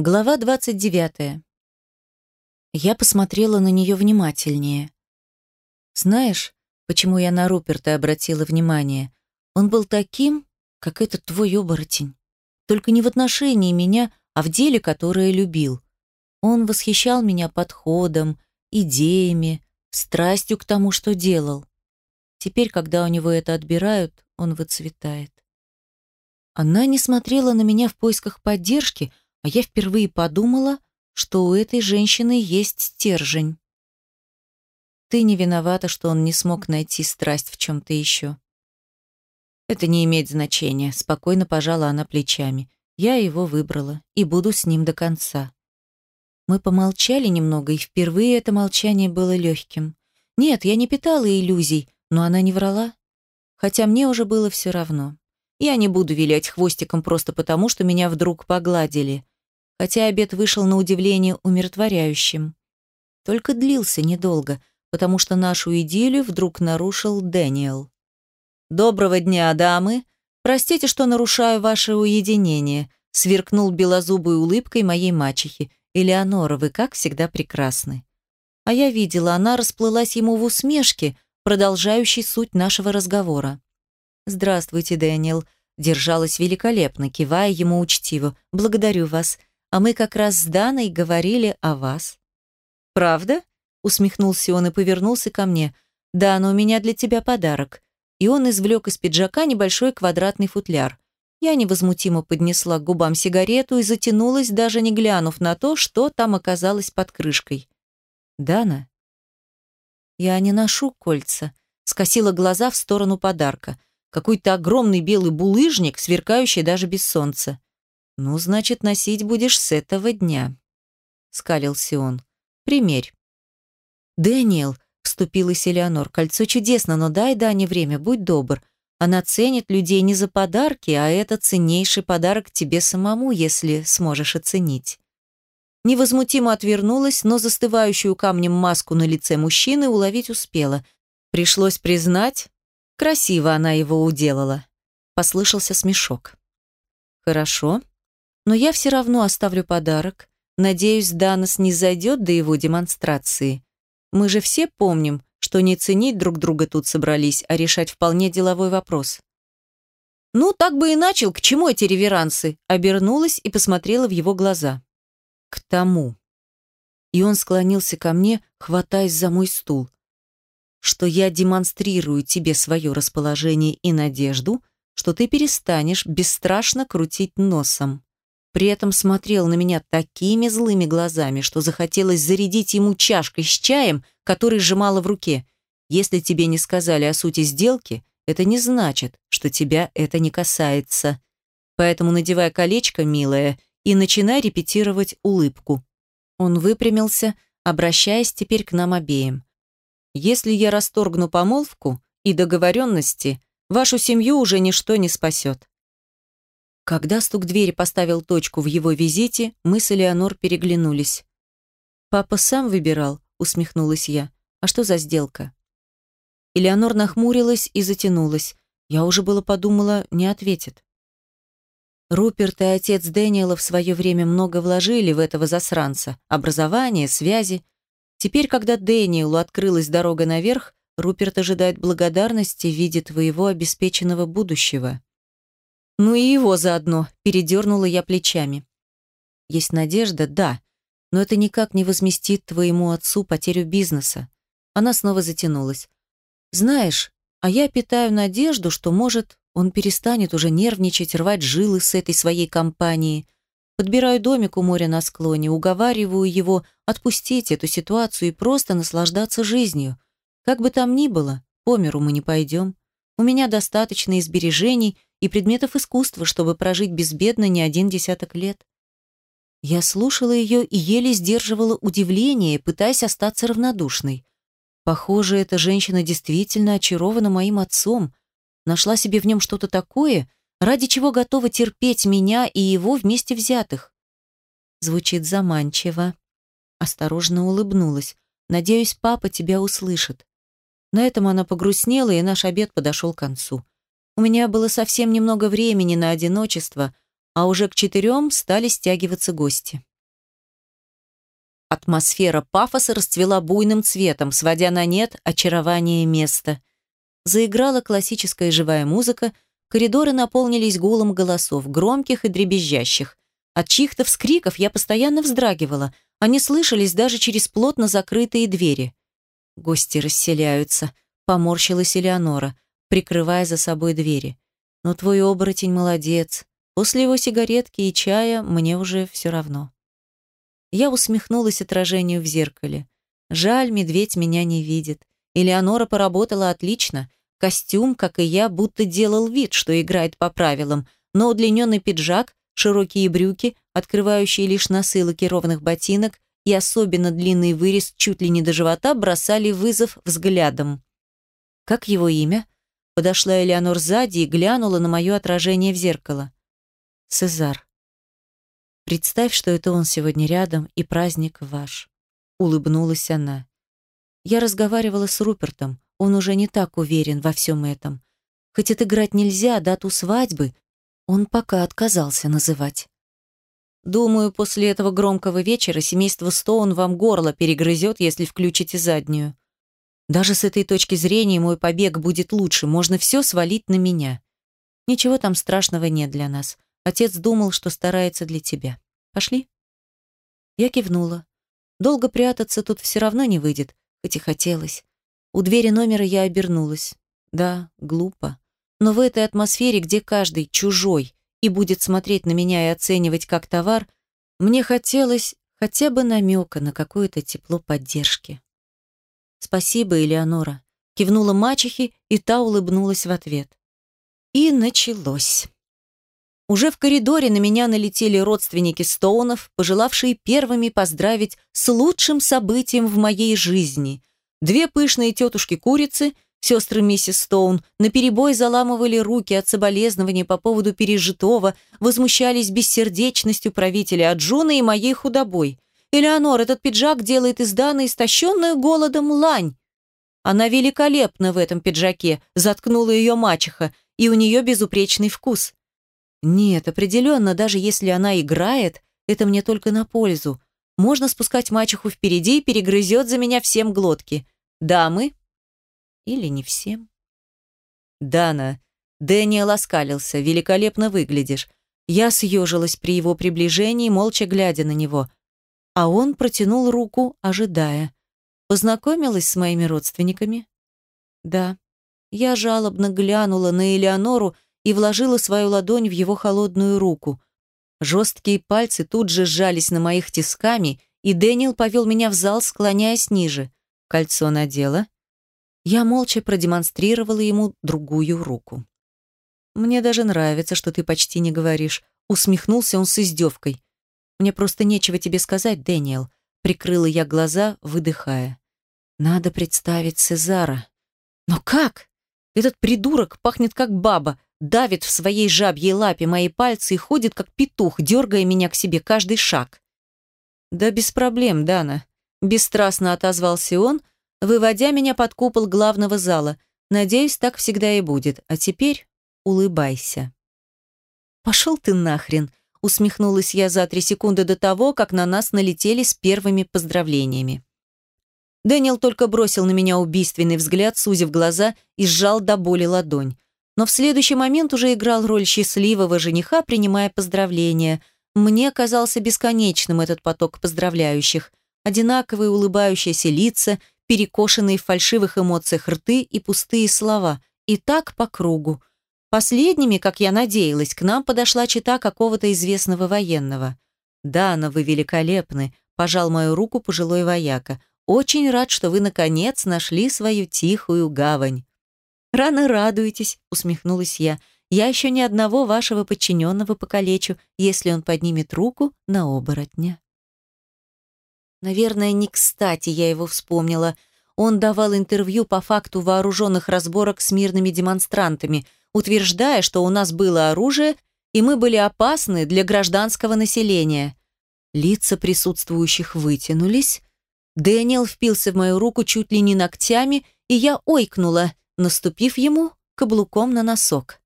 Глава 29. Я посмотрела на нее внимательнее. Знаешь, почему я на Руперта обратила внимание? Он был таким, как этот твой оборотень. Только не в отношении меня, а в деле, которое любил. Он восхищал меня подходом, идеями, страстью к тому, что делал. Теперь, когда у него это отбирают, он выцветает. Она не смотрела на меня в поисках поддержки, а я впервые подумала, что у этой женщины есть стержень. Ты не виновата, что он не смог найти страсть в чем-то еще. Это не имеет значения, спокойно пожала она плечами. Я его выбрала и буду с ним до конца. Мы помолчали немного, и впервые это молчание было легким. Нет, я не питала иллюзий, но она не врала. Хотя мне уже было все равно. Я не буду вилять хвостиком просто потому, что меня вдруг погладили. Хотя обед вышел на удивление умиротворяющим. Только длился недолго, потому что нашу идиллию вдруг нарушил Дэниел. «Доброго дня, дамы! Простите, что нарушаю ваше уединение», сверкнул белозубой улыбкой моей мачехи. «Элеонора, вы, как всегда, прекрасны». А я видела, она расплылась ему в усмешке, продолжающей суть нашего разговора. «Здравствуйте, Дэниел», держалась великолепно, кивая ему учтиво. «Благодарю вас. А мы как раз с Даной говорили о вас». «Правда?» — усмехнулся он и повернулся ко мне. «Дана, у меня для тебя подарок». И он извлек из пиджака небольшой квадратный футляр. Я невозмутимо поднесла к губам сигарету и затянулась, даже не глянув на то, что там оказалось под крышкой. «Дана?» «Я не ношу кольца», — скосила глаза в сторону подарка какой-то огромный белый булыжник, сверкающий даже без солнца. «Ну, значит, носить будешь с этого дня», — скалился он. «Примерь». «Дэниел», — вступилась Элеонор, — «кольцо чудесно, но дай Дане время, будь добр. Она ценит людей не за подарки, а это ценнейший подарок тебе самому, если сможешь оценить». Невозмутимо отвернулась, но застывающую камнем маску на лице мужчины уловить успела. Пришлось признать, Красиво она его уделала. Послышался смешок. Хорошо, но я все равно оставлю подарок. Надеюсь, Данос не зайдет до его демонстрации. Мы же все помним, что не ценить друг друга тут собрались, а решать вполне деловой вопрос. «Ну, так бы и начал, к чему эти реверансы?» Обернулась и посмотрела в его глаза. «К тому». И он склонился ко мне, хватаясь за мой стул что я демонстрирую тебе свое расположение и надежду, что ты перестанешь бесстрашно крутить носом. При этом смотрел на меня такими злыми глазами, что захотелось зарядить ему чашкой с чаем, который сжимала в руке. Если тебе не сказали о сути сделки, это не значит, что тебя это не касается. Поэтому надевай колечко, милая, и начинай репетировать улыбку. Он выпрямился, обращаясь теперь к нам обеим. Если я расторгну помолвку и договоренности, вашу семью уже ничто не спасет. Когда стук двери поставил точку в его визите, мы с Элеонор переглянулись. «Папа сам выбирал», — усмехнулась я. «А что за сделка?» Элеонор нахмурилась и затянулась. Я уже было подумала, не ответит. Руперт и отец Дэниела в свое время много вложили в этого засранца. Образование, связи. Теперь, когда Дэниелу открылась дорога наверх, Руперт ожидает благодарности в виде твоего обеспеченного будущего. Ну и его заодно, передернула я плечами. Есть надежда, да, но это никак не возместит твоему отцу потерю бизнеса. Она снова затянулась. Знаешь, а я питаю надежду, что, может, он перестанет уже нервничать, рвать жилы с этой своей компанией, Подбираю домик у моря на склоне, уговариваю его отпустить эту ситуацию и просто наслаждаться жизнью. Как бы там ни было, по миру мы не пойдем. У меня достаточно сбережений и предметов искусства, чтобы прожить безбедно не один десяток лет. Я слушала ее и еле сдерживала удивление, пытаясь остаться равнодушной. Похоже, эта женщина действительно очарована моим отцом, нашла себе в нем что-то такое, ради чего готова терпеть меня и его вместе взятых. Звучит заманчиво. Осторожно улыбнулась. Надеюсь, папа тебя услышит. На этом она погрустнела, и наш обед подошел к концу. У меня было совсем немного времени на одиночество, а уже к четырем стали стягиваться гости. Атмосфера пафоса расцвела буйным цветом, сводя на нет очарование места. Заиграла классическая живая музыка, коридоры наполнились гулом голосов, громких и дребезжащих. От чьих-то вскриков я постоянно вздрагивала, они слышались даже через плотно закрытые двери. Гости расселяются, поморщилась Элеонора, прикрывая за собой двери. Но твой оборотень молодец. После его сигаретки и чая мне уже все равно. Я усмехнулась отражению в зеркале. Жаль, медведь меня не видит. Элеонора поработала отлично. Костюм, как и я, будто делал вид, что играет по правилам, но удлиненный пиджак, широкие брюки, открывающие лишь носы лакированных ботинок и особенно длинный вырез чуть ли не до живота бросали вызов взглядом. «Как его имя?» Подошла Элеонор сзади и глянула на мое отражение в зеркало. «Сезар». Представь, что это он сегодня рядом, и праздник ваш. Улыбнулась она. Я разговаривала с Рупертом. Он уже не так уверен во всем этом. Хоть отыграть нельзя, дату свадьбы он пока отказался называть. Думаю, после этого громкого вечера семейство Стоун вам горло перегрызет, если включите заднюю. Даже с этой точки зрения мой побег будет лучше, можно все свалить на меня. Ничего там страшного нет для нас. Отец думал, что старается для тебя. Пошли?» Я кивнула. Долго прятаться тут все равно не выйдет, хоть и хотелось. У двери номера я обернулась. Да, глупо. Но в этой атмосфере, где каждый чужой и будет смотреть на меня и оценивать как товар, мне хотелось хотя бы намека на какое-то тепло поддержки. «Спасибо, Элеонора», — кивнула мачехе, и та улыбнулась в ответ. И началось. Уже в коридоре на меня налетели родственники Стоунов, пожелавшие первыми поздравить с лучшим событием в моей жизни. Две пышные тетушки-курицы, сестры миссис Стоун, наперебой заламывали руки от соболезнования по поводу пережитого, возмущались бессердечностью правителя Аджуна и моей худобой. «Элеонор, этот пиджак делает из Даны истощенную голодом лань!» Она великолепна в этом пиджаке, заткнула ее мачеха, и у нее безупречный вкус. Нет, определенно, даже если она играет, это мне только на пользу. Можно спускать мачеху впереди и перегрызет за меня всем глотки. Дамы? Или не всем? Дана. Дэниел оскалился. Великолепно выглядишь. Я съежилась при его приближении, молча глядя на него. А он протянул руку, ожидая. Познакомилась с моими родственниками? Да. Я жалобно глянула на Элеонору, и вложила свою ладонь в его холодную руку. Жесткие пальцы тут же сжались на моих тисками, и Дэниел повел меня в зал, склоняясь ниже. Кольцо надела. Я молча продемонстрировала ему другую руку. «Мне даже нравится, что ты почти не говоришь», — усмехнулся он с издевкой. «Мне просто нечего тебе сказать, Дэниел», — прикрыла я глаза, выдыхая. «Надо представить Сезара». «Но как? Этот придурок пахнет как баба, давит в своей жабьей лапе мои пальцы и ходит, как петух, дергая меня к себе каждый шаг. «Да без проблем, Дана», — бесстрастно отозвался он, выводя меня под купол главного зала. «Надеюсь, так всегда и будет. А теперь улыбайся». «Пошел ты нахрен», — усмехнулась я за три секунды до того, как на нас налетели с первыми поздравлениями. Дэниел только бросил на меня убийственный взгляд, сузив глаза и сжал до боли ладонь но в следующий момент уже играл роль счастливого жениха, принимая поздравления. Мне казался бесконечным этот поток поздравляющих. Одинаковые улыбающиеся лица, перекошенные в фальшивых эмоциях рты и пустые слова. И так по кругу. Последними, как я надеялась, к нам подошла чита какого-то известного военного. «Дана, вы великолепны», — пожал мою руку пожилой вояка. «Очень рад, что вы, наконец, нашли свою тихую гавань». «Рано радуетесь», — усмехнулась я. «Я еще ни одного вашего подчиненного покалечу, если он поднимет руку на оборотня». Наверное, не кстати я его вспомнила. Он давал интервью по факту вооруженных разборок с мирными демонстрантами, утверждая, что у нас было оружие, и мы были опасны для гражданского населения. Лица присутствующих вытянулись. Дэниел впился в мою руку чуть ли не ногтями, и я ойкнула наступив ему каблуком на носок.